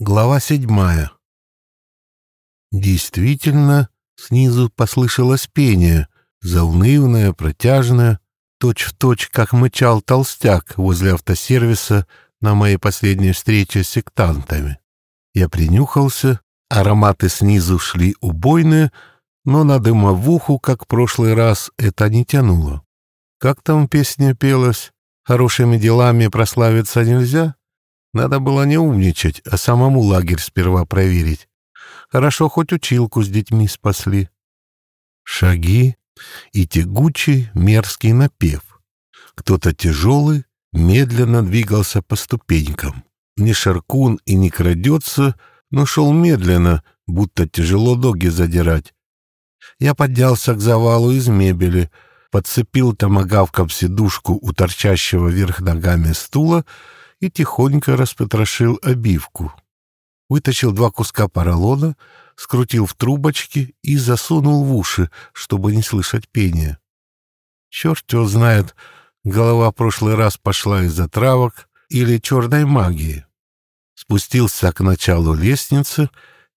Глава седьмая. Действительно, снизу послышалось пение, заунывное, протяжное, точь-в-точь, точь, как мычал толстяк возле автосервиса на моей последней встрече с сектантами. Я принюхался, ароматы снизу шли убойные, но на дымовуху, как в прошлый раз, это не тянуло. Как там песня пелась? «Хорошими делами прославиться нельзя?» Надо было не умничать, а самому лагерь сперва проверить. Хорошо, хоть училку с детьми спасли. Шаги и тягучий мерзкий напев. Кто-то тяжелый медленно двигался по ступенькам. Не шаркун и не крадется, но шел медленно, будто тяжело ноги задирать. Я поднялся к завалу из мебели, подцепил томагавком сидушку у торчащего вверх ногами стула и тихонько распотрошил обивку. Вытащил два куска поролона, скрутил в трубочки и засунул в уши, чтобы не слышать пения. Черт его знает, голова в прошлый раз пошла из-за травок или черной магии. Спустился к началу лестницы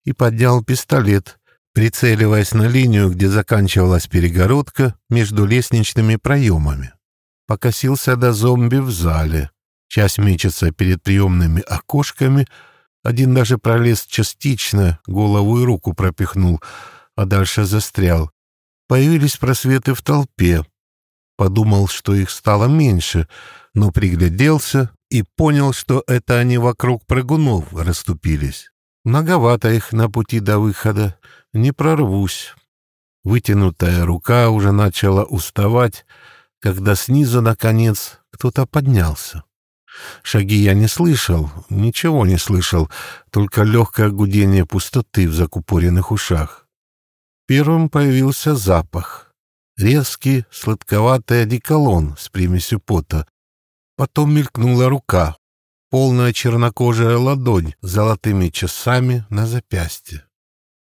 и поднял пистолет, прицеливаясь на линию, где заканчивалась перегородка между лестничными проемами. Покосился до зомби в зале. Часть мечется перед приемными окошками, один даже пролез частично, голову и руку пропихнул, а дальше застрял. Появились просветы в толпе. Подумал, что их стало меньше, но пригляделся и понял, что это они вокруг прыгунов расступились. Многовато их на пути до выхода, не прорвусь. Вытянутая рука уже начала уставать, когда снизу, наконец, кто-то поднялся. Шаги я не слышал, ничего не слышал, только легкое гудение пустоты в закупоренных ушах. Первым появился запах. Резкий, сладковатый одеколон с примесью пота. Потом мелькнула рука, полная чернокожая ладонь с золотыми часами на запястье.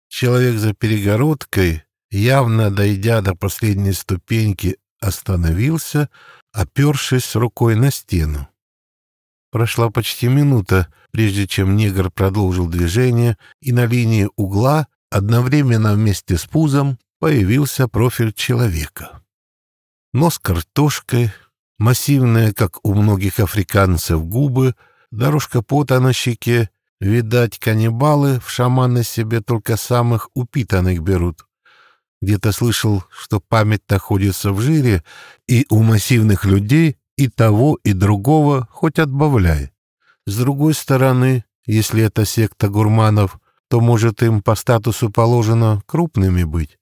Человек за перегородкой, явно дойдя до последней ступеньки, остановился, опершись рукой на стену. Прошла почти минута, прежде чем негр продолжил движение, и на линии угла, одновременно вместе с пузом, появился профиль человека. Нос картошкой, массивные, как у многих африканцев, губы, дорожка пота на щеке. Видать, каннибалы в шаманы себе только самых упитанных берут. Где-то слышал, что память находится в жире, и у массивных людей и того, и другого хоть отбавляй. С другой стороны, если это секта гурманов, то, может, им по статусу положено крупными быть.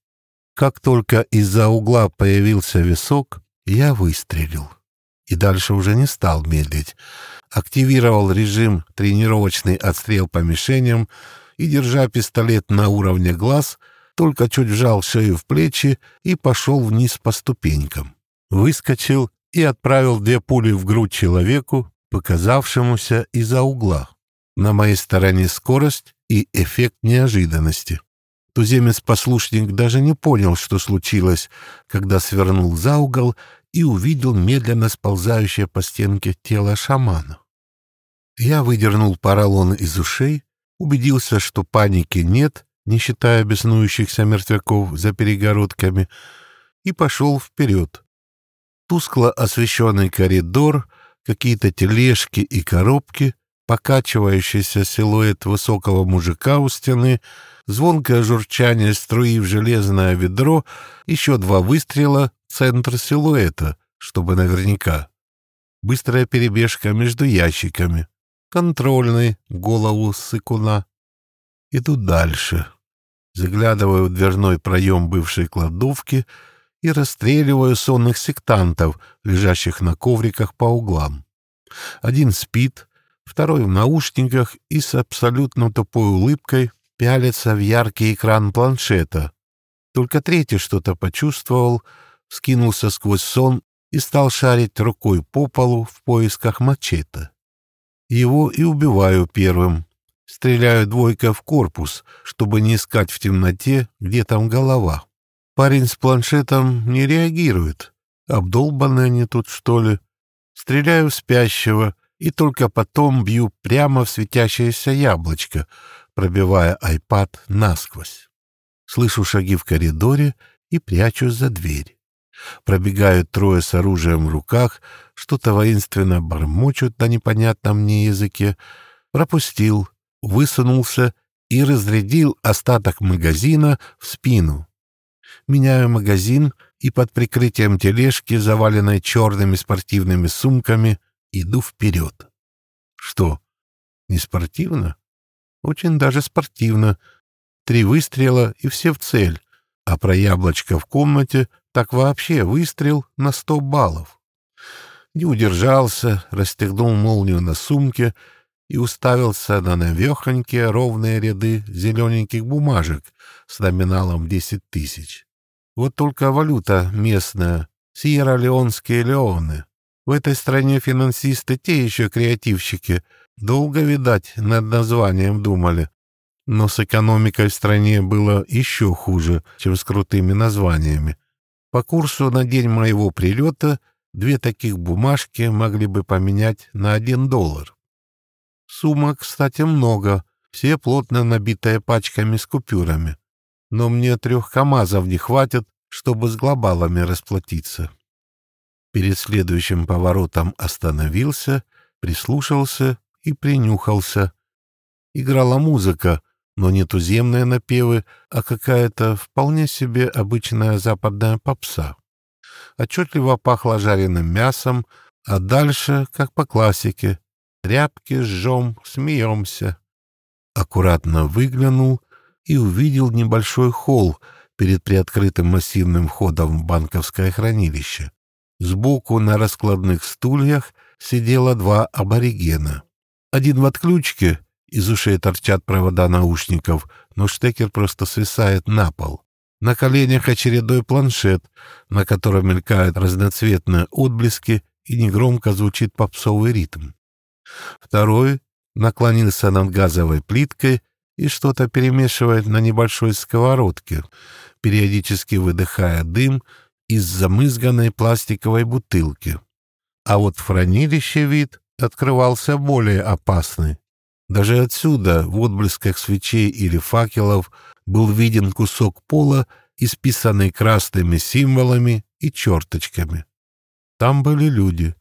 Как только из-за угла появился висок, я выстрелил. И дальше уже не стал медлить. Активировал режим тренировочный отстрел по мишеням и, держа пистолет на уровне глаз, только чуть вжал шею в плечи и пошел вниз по ступенькам. Выскочил и отправил две пули в грудь человеку, показавшемуся из-за угла. На моей стороне скорость и эффект неожиданности. Туземец-послушник даже не понял, что случилось, когда свернул за угол и увидел медленно сползающее по стенке тело шамана. Я выдернул поролон из ушей, убедился, что паники нет, не считая беснующихся мертвяков за перегородками, и пошел вперед, тускло освещенный коридор, какие-то тележки и коробки, покачивающийся силуэт высокого мужика у стены, звонкое журчание струи в железное ведро, еще два выстрела, центр силуэта, чтобы наверняка. Быстрая перебежка между ящиками. Контрольный, голову сыкуна. Иду дальше. Заглядываю в дверной проем бывшей кладовки — и расстреливаю сонных сектантов, лежащих на ковриках по углам. Один спит, второй в наушниках и с абсолютно тупой улыбкой пялится в яркий экран планшета. Только третий что-то почувствовал, скинулся сквозь сон и стал шарить рукой по полу в поисках мачете. Его и убиваю первым. Стреляю двойка в корпус, чтобы не искать в темноте, где там голова. Парень с планшетом не реагирует. Обдолбаны они тут, что ли? Стреляю в спящего и только потом бью прямо в светящееся яблочко, пробивая айпад насквозь. Слышу шаги в коридоре и прячусь за дверь. Пробегают трое с оружием в руках, что-то воинственно бормочут на непонятном мне языке. Пропустил, высунулся и разрядил остаток магазина в спину. Меняю магазин и под прикрытием тележки, заваленной черными спортивными сумками, иду вперед. Что, не спортивно? Очень даже спортивно. Три выстрела и все в цель. А про яблочко в комнате так вообще выстрел на сто баллов. Не удержался, расстегнул молнию на сумке и уставился на навехонькие ровные ряды зелененьких бумажек с номиналом десять тысяч. Вот только валюта местная, сьерра-леонские леоны. В этой стране финансисты те еще креативщики. Долго, видать, над названием думали. Но с экономикой в стране было еще хуже, чем с крутыми названиями. По курсу на день моего прилета две таких бумажки могли бы поменять на один доллар. Сумок, кстати, много, все плотно набитые пачками с купюрами. Но мне трех КАМАЗов не хватит, чтобы с глобалами расплатиться. Перед следующим поворотом остановился, прислушался и принюхался. Играла музыка, но не туземные напевы, а какая-то вполне себе обычная западная попса. Отчетливо пахло жареным мясом, а дальше, как по классике, тряпки жжем, смеемся. Аккуратно выглянул и увидел небольшой холл перед приоткрытым массивным входом в банковское хранилище. Сбоку на раскладных стульях сидело два аборигена. Один в отключке — из ушей торчат провода наушников, но штекер просто свисает на пол. На коленях очередной планшет, на котором мелькают разноцветные отблески и негромко звучит попсовый ритм. Второй наклонился над газовой плиткой и что-то перемешивает на небольшой сковородке, периодически выдыхая дым из замызганной пластиковой бутылки. А вот в хранилище вид открывался более опасный. Даже отсюда, в отблесках свечей или факелов, был виден кусок пола, исписанный красными символами и черточками. Там были люди.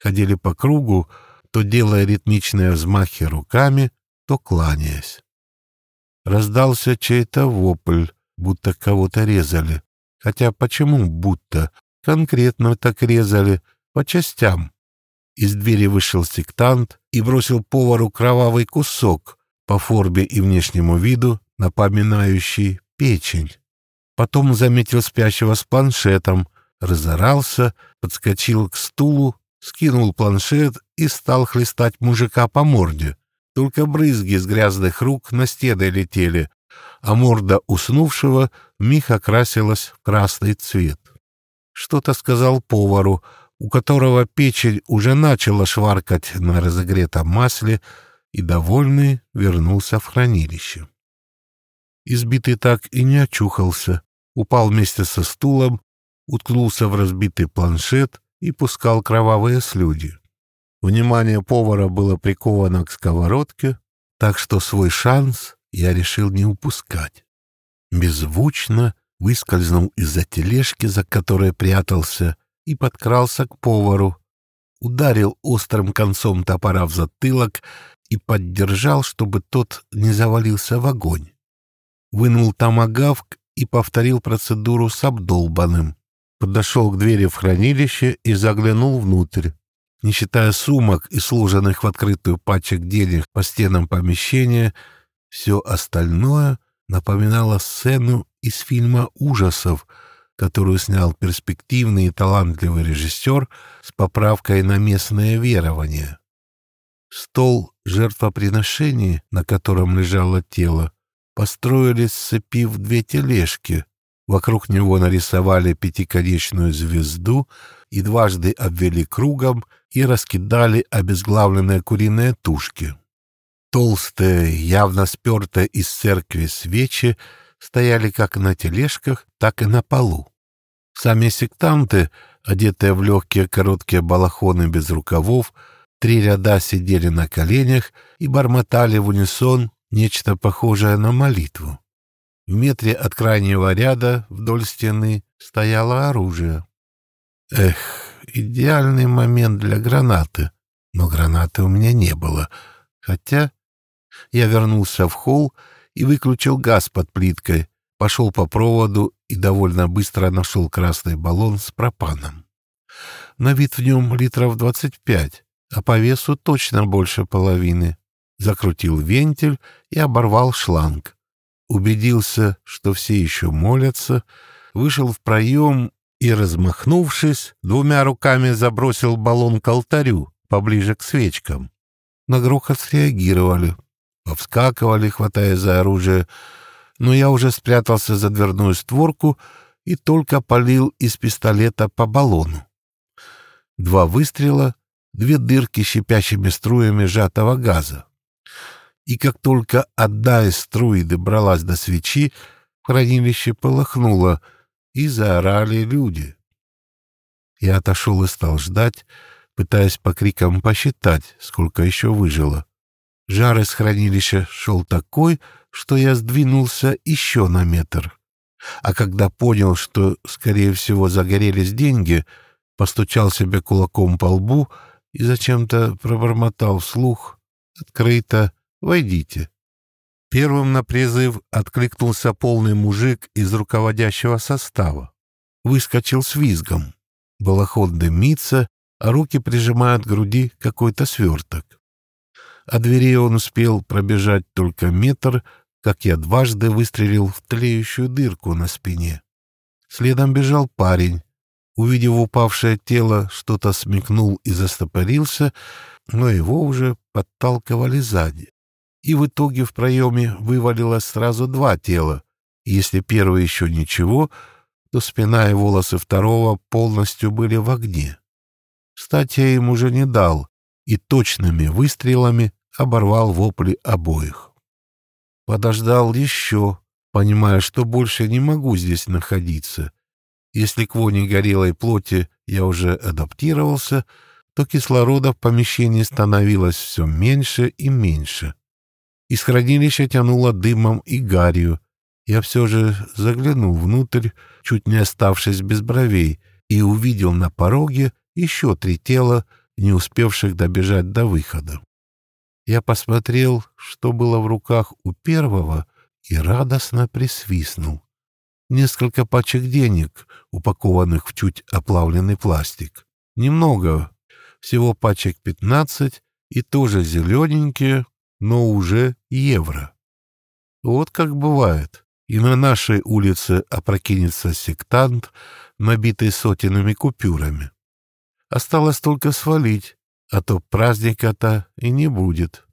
Ходили по кругу, то делая ритмичные взмахи руками, то кланяясь. Раздался чей-то вопль, будто кого-то резали. Хотя почему будто? Конкретно так резали, по частям. Из двери вышел сектант и бросил повару кровавый кусок, по форме и внешнему виду напоминающий печень. Потом заметил спящего с планшетом, разорался, подскочил к стулу, скинул планшет и стал хлестать мужика по морде. Только брызги с грязных рук на стены летели, а морда уснувшего вмиг окрасилась в красный цвет. Что-то сказал повару, у которого печень уже начала шваркать на разогретом масле, и, довольный, вернулся в хранилище. Избитый так и не очухался, упал вместе со стулом, уткнулся в разбитый планшет и пускал кровавые слюди. Внимание повара было приковано к сковородке, так что свой шанс я решил не упускать. Беззвучно выскользнул из-за тележки, за которой прятался, и подкрался к повару, ударил острым концом топора в затылок и поддержал, чтобы тот не завалился в огонь. Вынул томагавк и повторил процедуру с обдолбанным. Подошел к двери в хранилище и заглянул внутрь. Не считая сумок и сложенных в открытую пачек денег по стенам помещения, все остальное напоминало сцену из фильма ужасов — которую снял перспективный и талантливый режиссер с поправкой на местное верование. Стол жертвоприношений, на котором лежало тело, построили, сцепив две тележки. Вокруг него нарисовали пятиконечную звезду и дважды обвели кругом и раскидали обезглавленные куриные тушки. Толстые, явно спертые из церкви свечи стояли как на тележках, так и на полу. Сами сектанты, одетые в легкие короткие балахоны без рукавов, Три ряда сидели на коленях и бормотали в унисон нечто похожее на молитву. В метре от крайнего ряда вдоль стены стояло оружие. Эх, идеальный момент для гранаты. Но гранаты у меня не было. Хотя я вернулся в холл и выключил газ под плиткой, пошел по проводу и довольно быстро нашел красный баллон с пропаном. На вид в нем литров двадцать пять, а по весу точно больше половины. Закрутил вентиль и оборвал шланг. Убедился, что все еще молятся, вышел в проем и, размахнувшись, двумя руками забросил баллон к алтарю, поближе к свечкам. На грохот среагировали, повскакивали, хватая за оружие, но я уже спрятался за дверную створку и только полил из пистолета по баллону. Два выстрела, две дырки щипящими струями сжатого газа. И как только одна из струй добралась до свечи, хранилище полыхнуло, и заорали люди. Я отошел и стал ждать, пытаясь по крикам посчитать, сколько еще выжило. Жар из хранилища шел такой, что я сдвинулся еще на метр. А когда понял, что, скорее всего, загорелись деньги, постучал себе кулаком по лбу и зачем-то пробормотал вслух «Открыто, войдите». Первым на призыв откликнулся полный мужик из руководящего состава. Выскочил с визгом. Балахон дымится, а руки прижимают к груди какой-то сверток. О двери он успел пробежать только метр, как я дважды выстрелил в тлеющую дырку на спине. Следом бежал парень. Увидев упавшее тело, что-то смекнул и застопорился, но его уже подталкивали сзади. И в итоге в проеме вывалилось сразу два тела. Если первый еще ничего, то спина и волосы второго полностью были в огне. Кстати, я им уже не дал и точными выстрелами оборвал вопли обоих. Подождал еще, понимая, что больше не могу здесь находиться. Если к воне горелой плоти я уже адаптировался, то кислорода в помещении становилось все меньше и меньше. Из хранилища тянуло дымом и гарью. Я все же заглянул внутрь, чуть не оставшись без бровей, и увидел на пороге еще три тела, не успевших добежать до выхода. Я посмотрел, что было в руках у первого, и радостно присвистнул. Несколько пачек денег, упакованных в чуть оплавленный пластик. Немного, всего пачек пятнадцать, и тоже зелененькие, но уже евро. Вот как бывает. И на нашей улице опрокинется сектант, набитый сотенными купюрами. Осталось только свалить, а то праздника-то и не будет.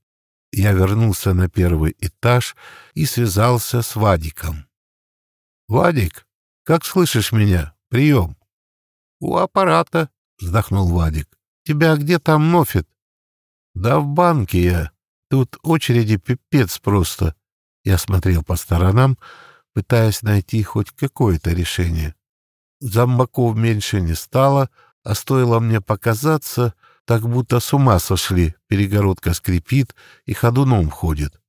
Я вернулся на первый этаж и связался с Вадиком. «Вадик, как слышишь меня? Прием!» «У аппарата», — вздохнул Вадик. «Тебя где там нофит?» «Да в банке я. Тут очереди пипец просто». Я смотрел по сторонам, пытаясь найти хоть какое-то решение. Зомбаков меньше не стало — а стоило мне показаться, так будто с ума сошли, перегородка скрипит и ходуном ходит.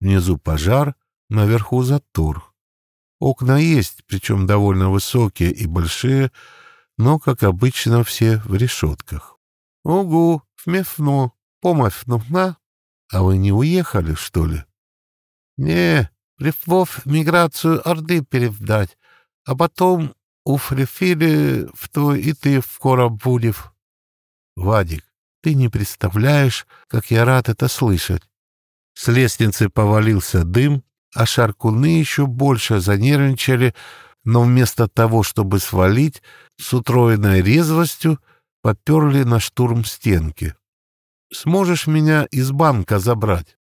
Внизу пожар, наверху затор. Окна есть, причем довольно высокие и большие, но, как обычно, все в решетках. — Угу, вмефно, помощь нужна? А вы не уехали, что ли? — Не, пришлось миграцию Орды перевдать, а потом у Фрефили в то и ты скоро будешь. Вадик, ты не представляешь, как я рад это слышать. С лестницы повалился дым, а шаркуны еще больше занервничали, но вместо того, чтобы свалить, с утроенной резвостью поперли на штурм стенки. «Сможешь меня из банка забрать?»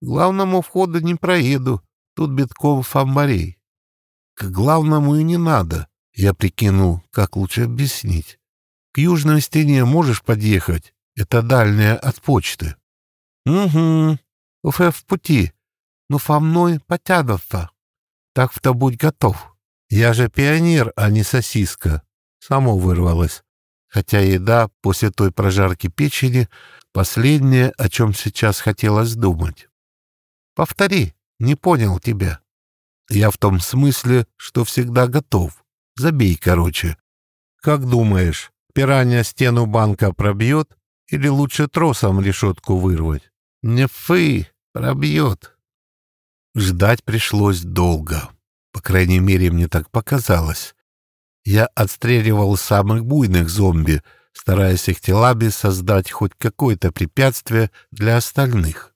«Главному входу не проеду, тут битком фамбарей». «К главному и не надо. Я прикинул, как лучше объяснить. К южной стене можешь подъехать? Это дальняя от почты. Угу. Уже в пути. Но со мной потянутся. Так-то будь готов. Я же пионер, а не сосиска. Само вырвалось. Хотя еда после той прожарки печени Последнее, о чем сейчас хотелось думать. «Повтори, не понял тебя». «Я в том смысле, что всегда готов. Забей, короче. Как думаешь, пиранья стену банка пробьет или лучше тросом решетку вырвать?» «Не фы, пробьет». Ждать пришлось долго. По крайней мере, мне так показалось. Я отстреливал самых буйных зомби, стараясь их телами создать хоть какое-то препятствие для остальных.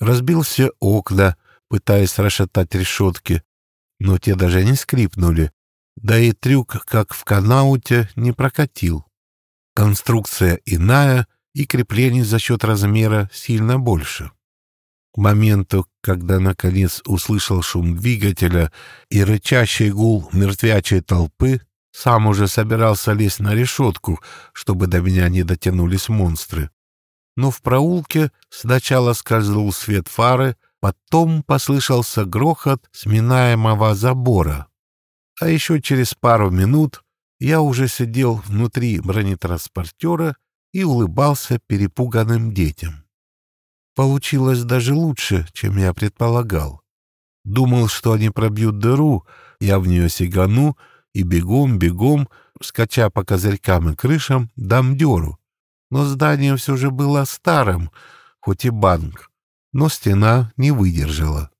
Разбил все окна, пытаясь расшатать решетки, но те даже не скрипнули, да и трюк, как в канауте, не прокатил. Конструкция иная, и креплений за счет размера сильно больше. К моменту, когда наконец услышал шум двигателя и рычащий гул мертвячей толпы, сам уже собирался лезть на решетку, чтобы до меня не дотянулись монстры. Но в проулке сначала скользнул свет фары, потом послышался грохот сминаемого забора. А еще через пару минут я уже сидел внутри бронетранспортера и улыбался перепуганным детям. Получилось даже лучше, чем я предполагал. Думал, что они пробьют дыру, я в нее сигану, и бегом-бегом, скача по козырькам и крышам, дам дёру. Но здание все же было старым, хоть и банк, но стена не выдержала.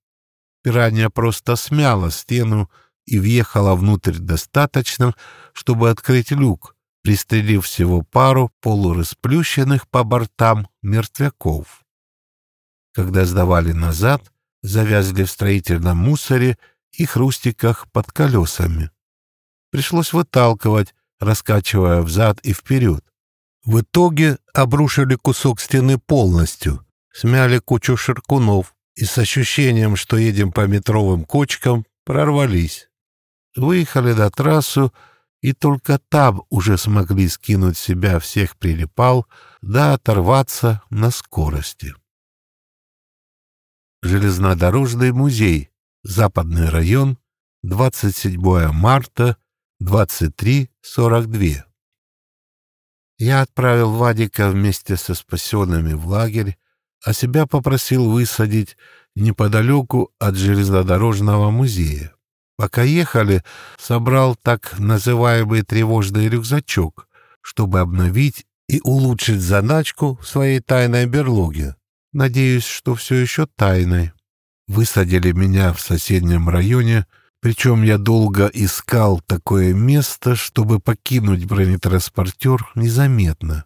Пиранья просто смяла стену и въехала внутрь достаточно, чтобы открыть люк, пристрелив всего пару полурасплющенных по бортам мертвяков. Когда сдавали назад, завязли в строительном мусоре и хрустиках под колесами. Пришлось выталкивать, раскачивая взад и вперед. В итоге обрушили кусок стены полностью, смяли кучу ширкунов и с ощущением, что едем по метровым кочкам, прорвались. Выехали до трассу, и только там уже смогли скинуть с себя всех прилипал, да оторваться на скорости. Железнодорожный музей, Западный район, 27 марта 23.42. Я отправил Вадика вместе со спасенными в лагерь, а себя попросил высадить неподалеку от железнодорожного музея. Пока ехали, собрал так называемый тревожный рюкзачок, чтобы обновить и улучшить заначку в своей тайной берлоге. Надеюсь, что все еще тайной. Высадили меня в соседнем районе — причем я долго искал такое место, чтобы покинуть бронетранспортер незаметно.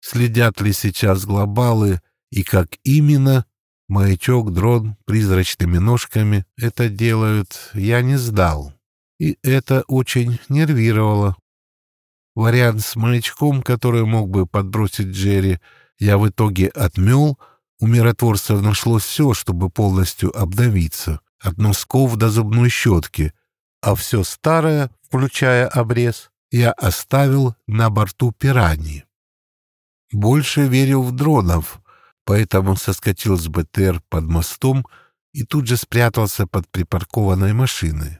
Следят ли сейчас глобалы и как именно, маячок, дрон, призрачными ножками это делают, я не сдал. И это очень нервировало. Вариант с маячком, который мог бы подбросить Джерри, я в итоге отмел. У миротворцев нашлось все, чтобы полностью обновиться от носков до зубной щетки, а все старое, включая обрез, я оставил на борту пираньи. Больше верил в дронов, поэтому соскочил с БТР под мостом и тут же спрятался под припаркованной машиной.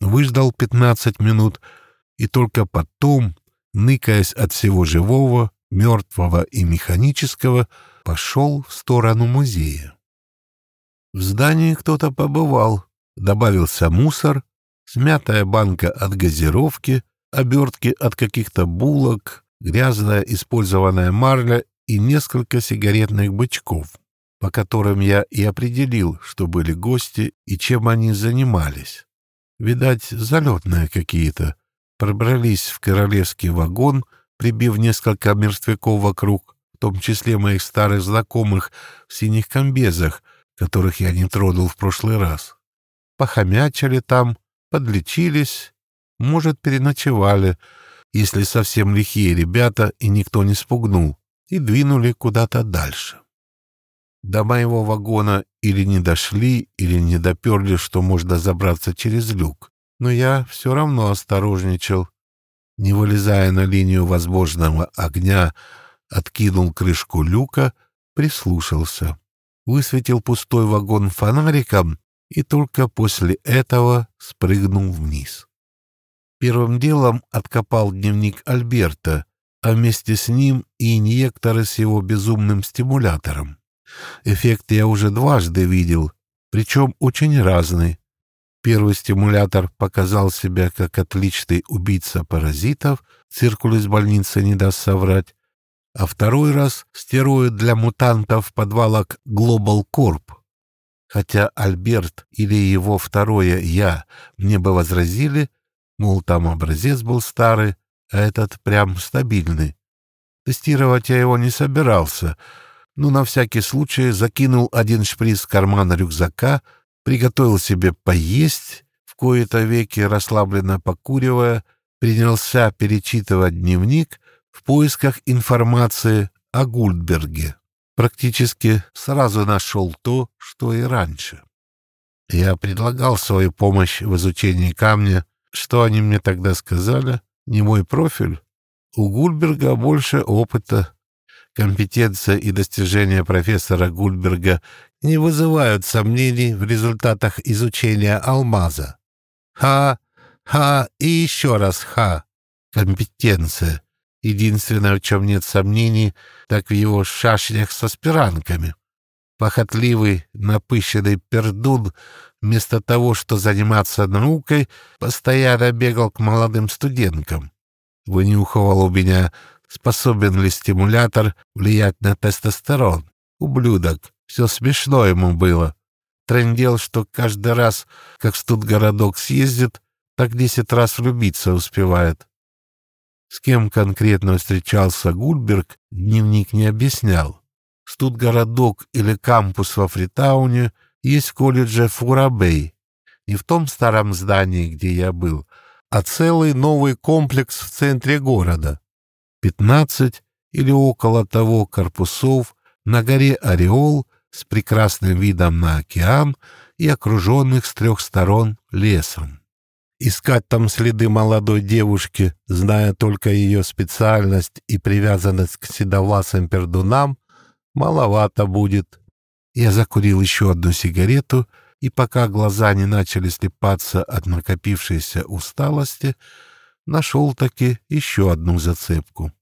Выждал 15 минут и только потом, ныкаясь от всего живого, мертвого и механического, пошел в сторону музея. В здании кто-то побывал. Добавился мусор, смятая банка от газировки, обертки от каких-то булок, грязная использованная марля и несколько сигаретных бычков, по которым я и определил, что были гости и чем они занимались. Видать, залетные какие-то. Пробрались в королевский вагон, прибив несколько мертвяков вокруг, в том числе моих старых знакомых в синих комбезах, которых я не тронул в прошлый раз. Похомячили там, подлечились, может, переночевали, если совсем лихие ребята и никто не спугнул, и двинули куда-то дальше. До моего вагона или не дошли, или не доперли, что можно забраться через люк, но я все равно осторожничал. Не вылезая на линию возможного огня, откинул крышку люка, прислушался высветил пустой вагон фонариком и только после этого спрыгнул вниз. Первым делом откопал дневник Альберта, а вместе с ним и инъекторы с его безумным стимулятором. Эффект я уже дважды видел, причем очень разный. Первый стимулятор показал себя как отличный убийца паразитов, циркуль из больницы не даст соврать, а второй раз стероид для мутантов подвалок Global Corp. Хотя Альберт или его второе «я» мне бы возразили, мол, там образец был старый, а этот прям стабильный. Тестировать я его не собирался, но на всякий случай закинул один шприц в карман рюкзака, приготовил себе поесть, в кои-то веки расслабленно покуривая, принялся перечитывать дневник в поисках информации о Гульдберге. Практически сразу нашел то, что и раньше. Я предлагал свою помощь в изучении камня. Что они мне тогда сказали? Не мой профиль. У Гульберга больше опыта. Компетенция и достижения профессора Гульберга не вызывают сомнений в результатах изучения алмаза. Ха, ха и еще раз ха. Компетенция. Единственное, в чем нет сомнений, так в его шашнях со спиранками. Похотливый, напыщенный пердун, вместо того, что заниматься наукой, постоянно бегал к молодым студенткам. Вынюхивал у меня, способен ли стимулятор влиять на тестостерон. Ублюдок. Все смешно ему было. Трендел, что каждый раз, как в студгородок съездит, так десять раз влюбиться успевает. С кем конкретно встречался Гульберг, дневник не объяснял. Студгородок или кампус во Фритауне есть в колледже Фурабей. Не в том старом здании, где я был, а целый новый комплекс в центре города. Пятнадцать или около того корпусов на горе Ореол с прекрасным видом на океан и окруженных с трех сторон лесом. Искать там следы молодой девушки, зная только ее специальность и привязанность к седовласым пердунам, маловато будет. Я закурил еще одну сигарету, и пока глаза не начали слепаться от накопившейся усталости, нашел таки еще одну зацепку.